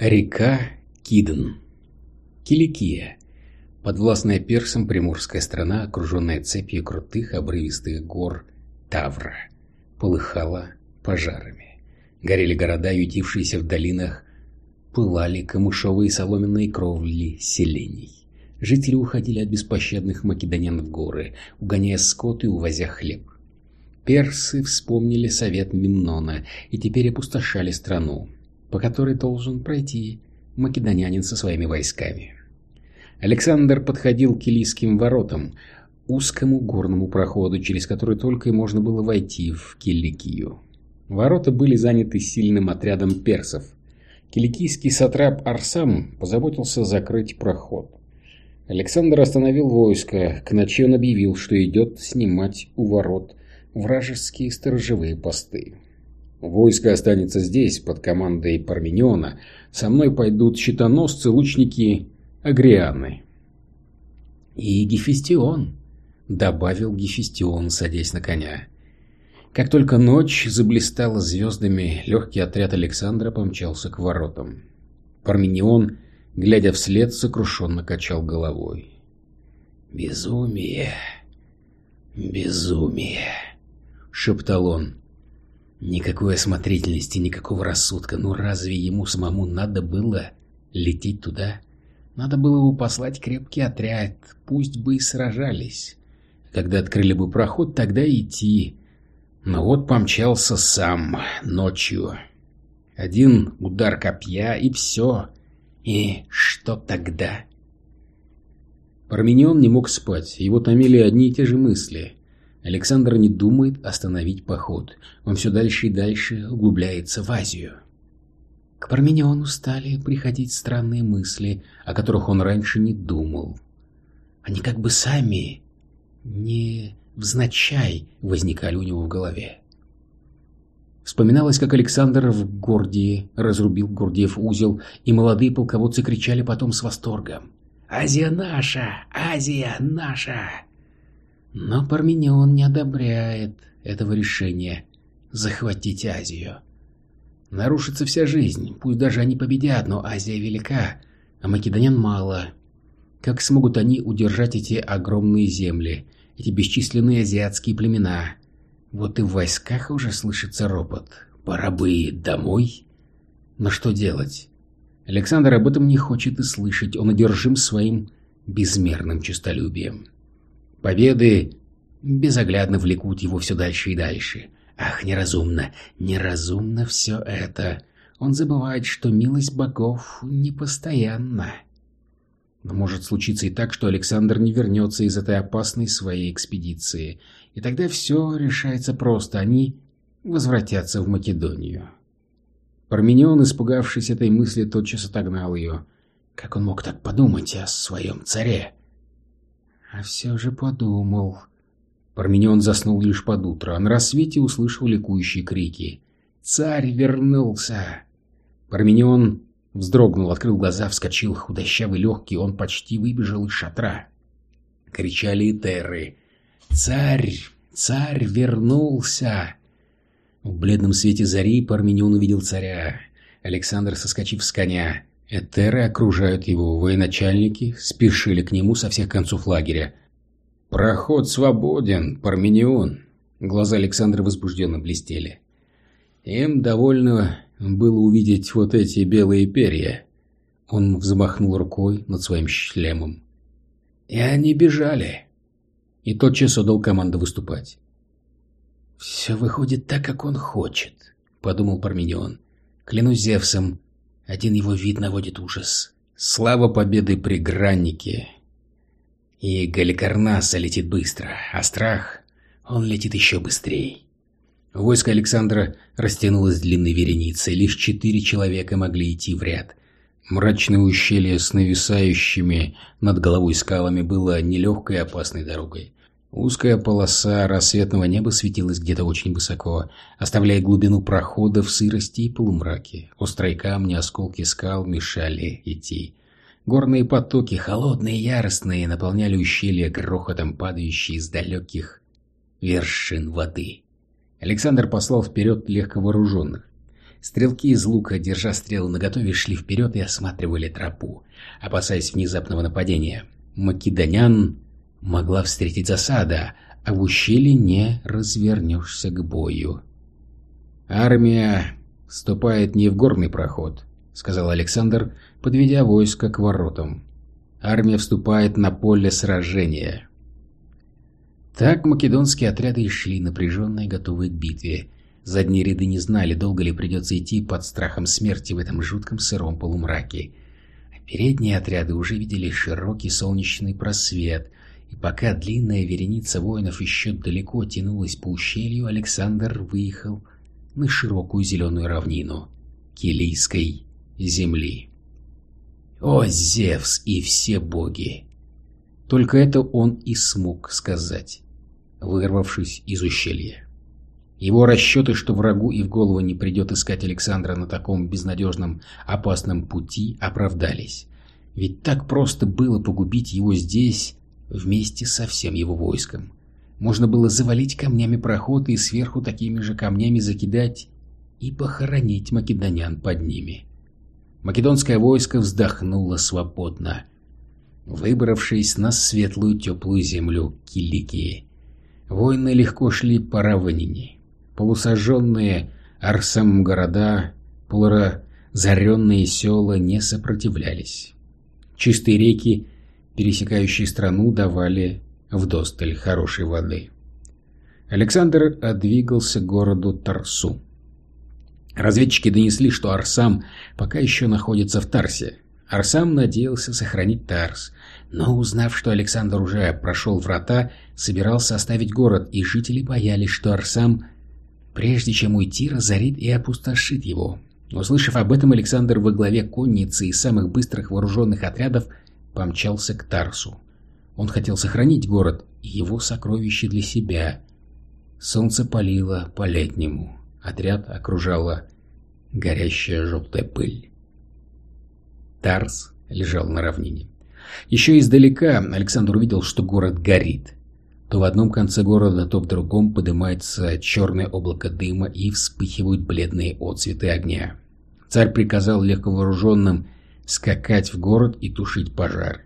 Река Кидн. Киликия. Подвластная персам приморская страна, окруженная цепью крутых обрывистых гор Тавра, полыхала пожарами. Горели города, ютившиеся в долинах, пылали камышовые соломенные кровли селений. Жители уходили от беспощадных македонян в горы, угоняя скот и увозя хлеб. Персы вспомнили совет Мемнона и теперь опустошали страну, по которой должен пройти македонянин со своими войсками. Александр подходил к Килийским воротам, узкому горному проходу, через который только и можно было войти в Киликию. Ворота были заняты сильным отрядом персов. Киликийский сатрап Арсам позаботился закрыть проход. Александр остановил войско, к ночи он объявил, что идет снимать у ворот вражеские сторожевые посты. Войско останется здесь, под командой Пармениона. Со мной пойдут щитоносцы, лучники Агрианы. И Гефестион, добавил Гефестион, садясь на коня. Как только ночь заблистала звездами, легкий отряд Александра помчался к воротам. Парменион, глядя вслед, сокрушенно качал головой. «Безумие! Безумие!» — шептал он. Никакой осмотрительности, никакого рассудка. Ну разве ему самому надо было лететь туда? Надо было ему послать крепкий отряд, пусть бы и сражались. Когда открыли бы проход, тогда идти. Но вот помчался сам ночью. Один удар копья и все. И что тогда? Парменион не мог спать, его томили одни и те же мысли. Александр не думает остановить поход. Он все дальше и дальше углубляется в Азию. К Пармениону стали приходить странные мысли, о которых он раньше не думал. Они как бы сами, не взначай, возникали у него в голове. Вспоминалось, как Александр в Гордии разрубил Гордиев узел, и молодые полководцы кричали потом с восторгом. «Азия наша! Азия наша!» Но Парменион не одобряет этого решения захватить Азию. Нарушится вся жизнь, пусть даже они победят, но Азия велика, а македонян мало. Как смогут они удержать эти огромные земли, эти бесчисленные азиатские племена? Вот и в войсках уже слышится ропот. Пора бы домой. Но что делать? Александр об этом не хочет и слышать, он одержим своим безмерным честолюбием. Победы безоглядно влекут его все дальше и дальше. Ах, неразумно, неразумно все это. Он забывает, что милость богов непостоянна. Но может случиться и так, что Александр не вернется из этой опасной своей экспедиции. И тогда все решается просто. Они возвратятся в Македонию. Парменион, испугавшись этой мысли, тотчас отогнал ее. Как он мог так подумать о своем царе? А все же подумал. Парменион заснул лишь под утро, а на рассвете услышал ликующие крики. «Царь вернулся!» Парменион вздрогнул, открыл глаза, вскочил, худощавый, легкий, он почти выбежал из шатра. Кричали этеры. «Царь! Царь вернулся!» В бледном свете зари Парменион увидел царя. Александр, соскочив с коня, Этеры окружают его, военачальники спешили к нему со всех концов лагеря. «Проход свободен, Парменион!» Глаза Александра возбужденно блестели. Им довольно было увидеть вот эти белые перья. Он взмахнул рукой над своим шлемом. И они бежали. И тотчас отдал команду выступать. «Все выходит так, как он хочет», — подумал Парменион. «Клянусь Зевсом, один его вид наводит ужас. Слава победы при Граннике. И Галикарнаса летит быстро, а страх, он летит еще быстрее. Войско Александра растянулось длинной вереницей, лишь четыре человека могли идти в ряд. Мрачное ущелье с нависающими над головой скалами было нелегкой и опасной дорогой. Узкая полоса рассветного неба светилась где-то очень высоко, оставляя глубину прохода в сырости и полумраке. Острые камни, осколки скал мешали идти. Горные потоки, холодные и яростные, наполняли ущелье грохотом, падающей из далеких вершин воды. Александр послал вперед легковооруженных. Стрелки из лука, держа стрелы наготове, шли вперед и осматривали тропу, опасаясь внезапного нападения. Македонян могла встретить засада, а в ущелье не развернешься к бою. «Армия вступает не в горный проход», — сказал Александр, подведя войско к воротам. «Армия вступает на поле сражения». Так македонские отряды и шли напряженные, готовые к битве. Задние ряды не знали, долго ли придется идти под страхом смерти в этом жутком сыром полумраке. А передние отряды уже видели широкий солнечный просвет, и пока длинная вереница воинов еще далеко тянулась по ущелью, Александр выехал на широкую зеленую равнину Килийской земли. О, Зевс и все боги! Только это он и смог сказать, вырвавшись из ущелья. Его расчеты, что врагу и в голову не придет искать Александра на таком безнадежном, опасном пути, оправдались. Ведь так просто было погубить его здесь, вместе со всем его войском. Можно было завалить камнями проход и сверху такими же камнями закидать и похоронить македонян под ними. Македонское войско вздохнуло свободно, выбравшись на светлую теплую землю Киликии. Воины легко шли по равнине. Полусожженные Арсам города, полуразоренные села не сопротивлялись. Чистые реки, пересекающие страну, давали вдосталь хорошей воды. Александр отдвигался к городу Тарсу. Разведчики донесли, что Арсам пока еще находится в Тарсе. Арсам надеялся сохранить Тарс, но узнав, что Александр уже прошел врата, собирался оставить город, и жители боялись, что Арсам прежде чем уйти, разорит и опустошит его. Услышав об этом, Александр во главе конницы и самых быстрых вооруженных отрядов помчался к Тарсу. Он хотел сохранить город и его сокровища для себя. Солнце палило по-летнему. Отряд окружала горящая желтая пыль. Тарс лежал на равнине. Еще издалека Александр увидел, что город горит. То в одном конце города, то в другом поднимается черное облако дыма и вспыхивают бледные отцветы огня. Царь приказал легковооруженным скакать в город и тушить пожар.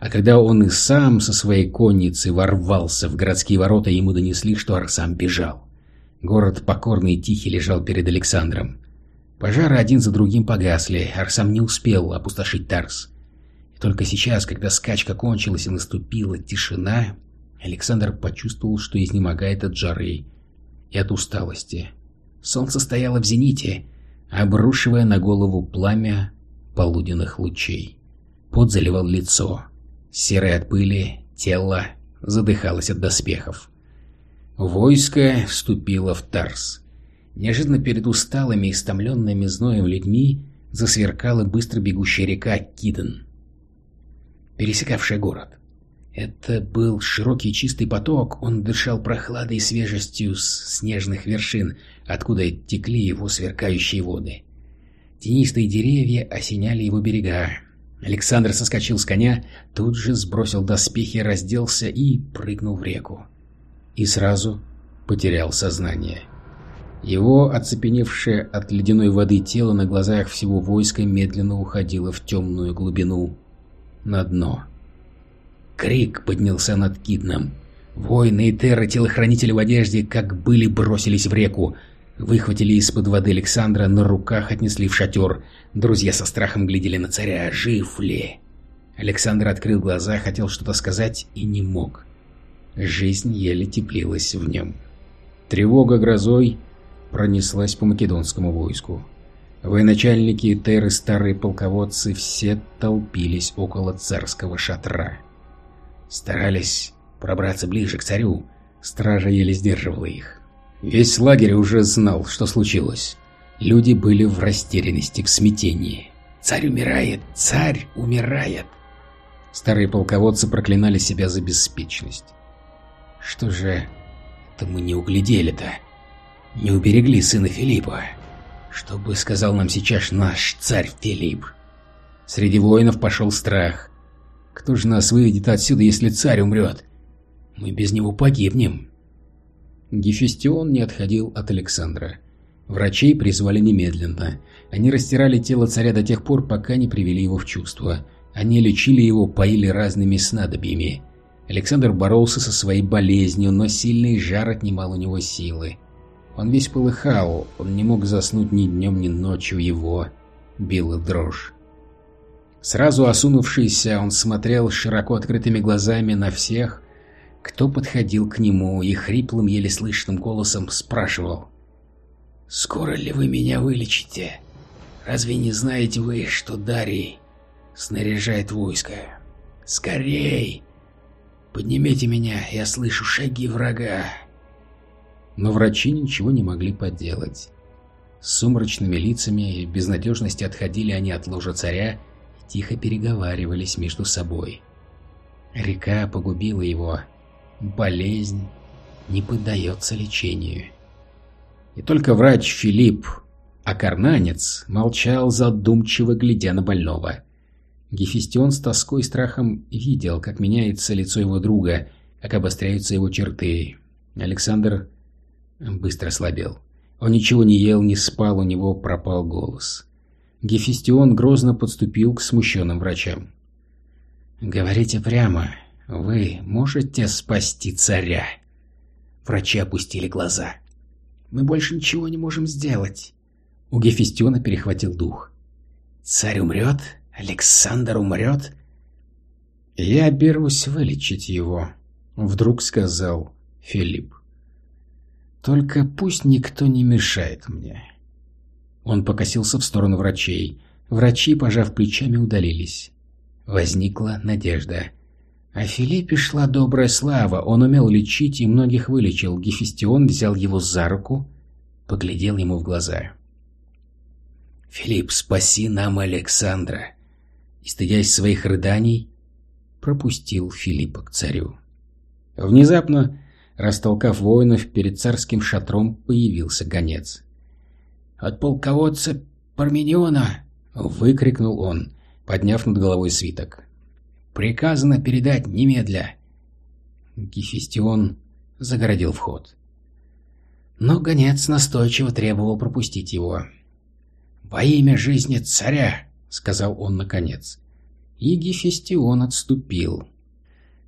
А когда он и сам со своей конницей ворвался в городские ворота, ему донесли, что Арсам бежал. Город покорный и тихий лежал перед Александром. Пожары один за другим погасли, Арсам не успел опустошить Тарс. И только сейчас, когда скачка кончилась и наступила тишина, Александр почувствовал, что изнемогает от жары и от усталости. Солнце стояло в зените, обрушивая на голову пламя полуденных лучей. Пот заливал лицо. Серое от пыли, тело задыхалось от доспехов. Войско вступило в Тарс. Неожиданно перед усталыми и истомленными зноем людьми засверкала быстро бегущая река Киден, пересекавшая город. Это был широкий чистый поток, он дышал прохладой и свежестью с снежных вершин, откуда текли его сверкающие воды. Тенистые деревья осеняли его берега. Александр соскочил с коня, тут же сбросил доспехи, разделся и прыгнул в реку. И сразу потерял сознание. Его, оцепеневшее от ледяной воды тело на глазах всего войска, медленно уходило в темную глубину на дно. Крик поднялся над Кидном. Воины и терры, телохранители в одежде, как были, бросились в реку. Выхватили из-под воды Александра, на руках отнесли в шатер. Друзья со страхом глядели на царя, жив ли. Александр открыл глаза, хотел что-то сказать и не мог. Жизнь еле теплилась в нем. Тревога грозой пронеслась по македонскому войску. Военачальники, терры, старые полководцы все толпились около царского шатра. Старались пробраться ближе к царю, стража еле сдерживала их. Весь лагерь уже знал, что случилось. Люди были в растерянности, в смятении. «Царь умирает! Царь умирает!» Старые полководцы проклинали себя за беспечность. «Что же это мы не углядели-то? Не уберегли сына Филиппа? Что бы сказал нам сейчас наш царь Филипп?» Среди воинов пошел страх. Кто же нас выведет отсюда, если царь умрет? Мы без него погибнем. Гефестион не отходил от Александра. Врачей призвали немедленно. Они растирали тело царя до тех пор, пока не привели его в чувство. Они лечили его, поили разными снадобьями. Александр боролся со своей болезнью, но сильный жар отнимал у него силы. Он весь полыхал, он не мог заснуть ни днем, ни ночью, его била дрожь. Сразу осунувшийся, он смотрел широко открытыми глазами на всех, кто подходил к нему и хриплым, еле слышным голосом спрашивал. «Скоро ли вы меня вылечите? Разве не знаете вы, что Дарий снаряжает войско? Скорей! Поднимите меня, я слышу шаги врага!» Но врачи ничего не могли поделать. С сумрачными лицами и безнадежности отходили они от ложа царя и тихо переговаривались между собой. Река погубила его, болезнь не поддается лечению. И только врач Филипп, а карнанец, молчал задумчиво, глядя на больного. Гефестион с тоской и страхом видел, как меняется лицо его друга, как обостряются его черты. Александр быстро слабел. Он ничего не ел, не спал, у него пропал голос. Гефестион грозно подступил к смущенным врачам. «Говорите прямо, вы можете спасти царя?» Врачи опустили глаза. «Мы больше ничего не можем сделать». У Гефестиона перехватил дух. «Царь умрет? Александр умрет?» «Я берусь вылечить его», — вдруг сказал Филипп. Только пусть никто не мешает мне. Он покосился в сторону врачей. Врачи, пожав плечами, удалились. Возникла надежда. О Филиппе шла добрая слава, он умел лечить и многих вылечил. Гефестион взял его за руку, поглядел ему в глаза. «Филипп, спаси нам Александра!» И, стыдясь своих рыданий, пропустил Филиппа к царю. Внезапно Растолкав воинов, перед царским шатром появился гонец. «От полководца Пармениона!» — выкрикнул он, подняв над головой свиток. «Приказано передать немедля!» Гефестион загородил вход. Но гонец настойчиво требовал пропустить его. «Во имя жизни царя!» — сказал он наконец. И Гефестион отступил.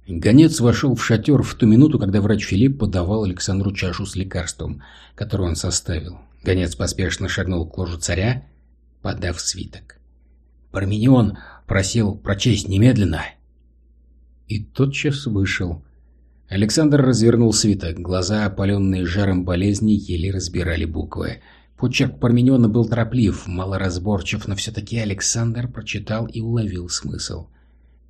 Гонец вошел в шатер в ту минуту, когда врач Филипп подавал Александру чашу с лекарством, которую он составил. Гонец поспешно шагнул к ложу царя, подав свиток. Парменион просил прочесть немедленно. И тотчас вышел. Александр развернул свиток. Глаза, опаленные жаром болезни, еле разбирали буквы. Почерк Пармениона был тороплив, малоразборчив, но все-таки Александр прочитал и уловил смысл.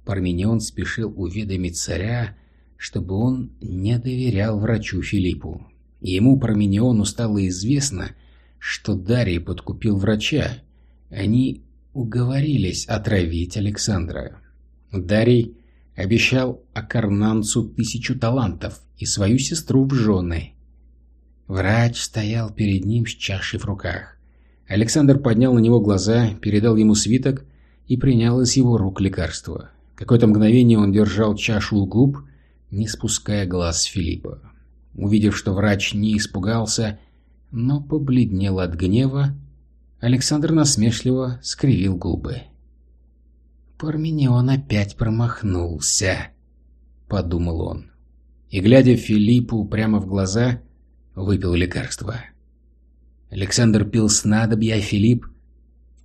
Парменион спешил уведомить царя, чтобы он не доверял врачу Филиппу. Ему, Пармениону, стало известно, что Дарий подкупил врача. Они уговорились отравить Александра. Дарий обещал Акарнанцу тысячу талантов и свою сестру в жены. Врач стоял перед ним с чашей в руках. Александр поднял на него глаза, передал ему свиток и принял из его рук лекарство. Какое-то мгновение он держал чашу у губ, не спуская глаз с Филиппа. Увидев, что врач не испугался, но побледнел от гнева, Александр насмешливо скривил губы. «Парменион опять промахнулся», — подумал он. И, глядя Филиппу прямо в глаза, выпил лекарство. Александр пил снадобья, а Филипп,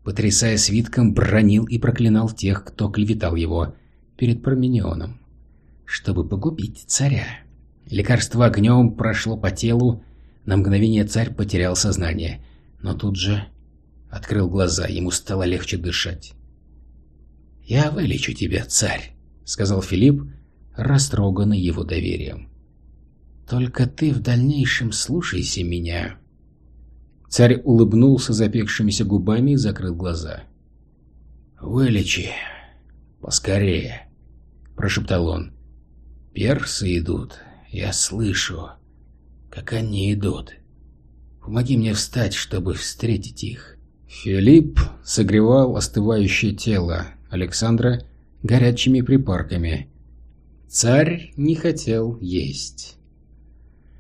потрясая свитком, бронил и проклинал тех, кто клеветал его, перед Парменионом, чтобы погубить царя. Лекарство огнем прошло по телу, на мгновение царь потерял сознание, но тут же открыл глаза, ему стало легче дышать. «Я вылечу тебя, царь», — сказал Филипп, растроганный его доверием. «Только ты в дальнейшем слушайся меня». Царь улыбнулся запекшимися губами и закрыл глаза. «Вылечи, «Поскорее!» – прошептал он. «Персы идут. Я слышу, как они идут. Помоги мне встать, чтобы встретить их». Филипп согревал остывающее тело Александра горячими припарками. Царь не хотел есть.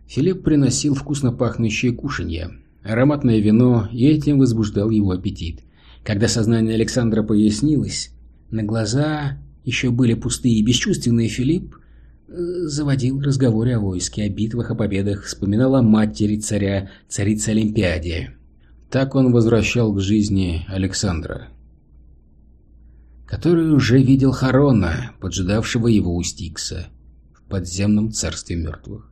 Филипп приносил вкусно пахнущие кушанья. ароматное вино, и этим возбуждал его аппетит. Когда сознание Александра пояснилось, на глаза еще были пустые и бесчувственные, Филипп э, заводил разговоры о войске, о битвах, о победах, вспоминал о матери царя, царице Олимпиаде. Так он возвращал к жизни Александра, который уже видел Харона, поджидавшего его у Стикса, в подземном царстве мертвых.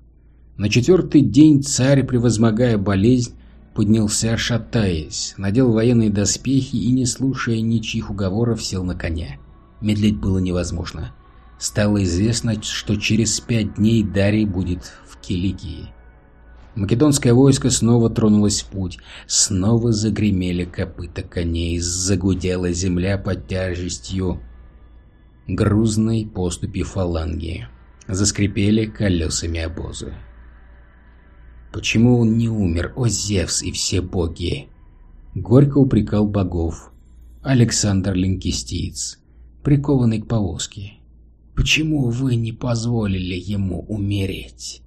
На четвертый день царь, превозмогая болезнь, поднялся, шатаясь, надел военные доспехи и, не слушая ничьих уговоров, сел на коня. Медлить было невозможно. Стало известно, что через пять дней Дарий будет в Киликии. Македонское войско снова тронулось в путь. Снова загремели копыта коней, загудела земля под тяжестью грузной поступи фаланги. Заскрипели колесами обозы. Почему он не умер, о Зевс и все боги? Горько упрекал богов Александр Линкистиец, прикованный к повозке. Почему вы не позволили ему умереть?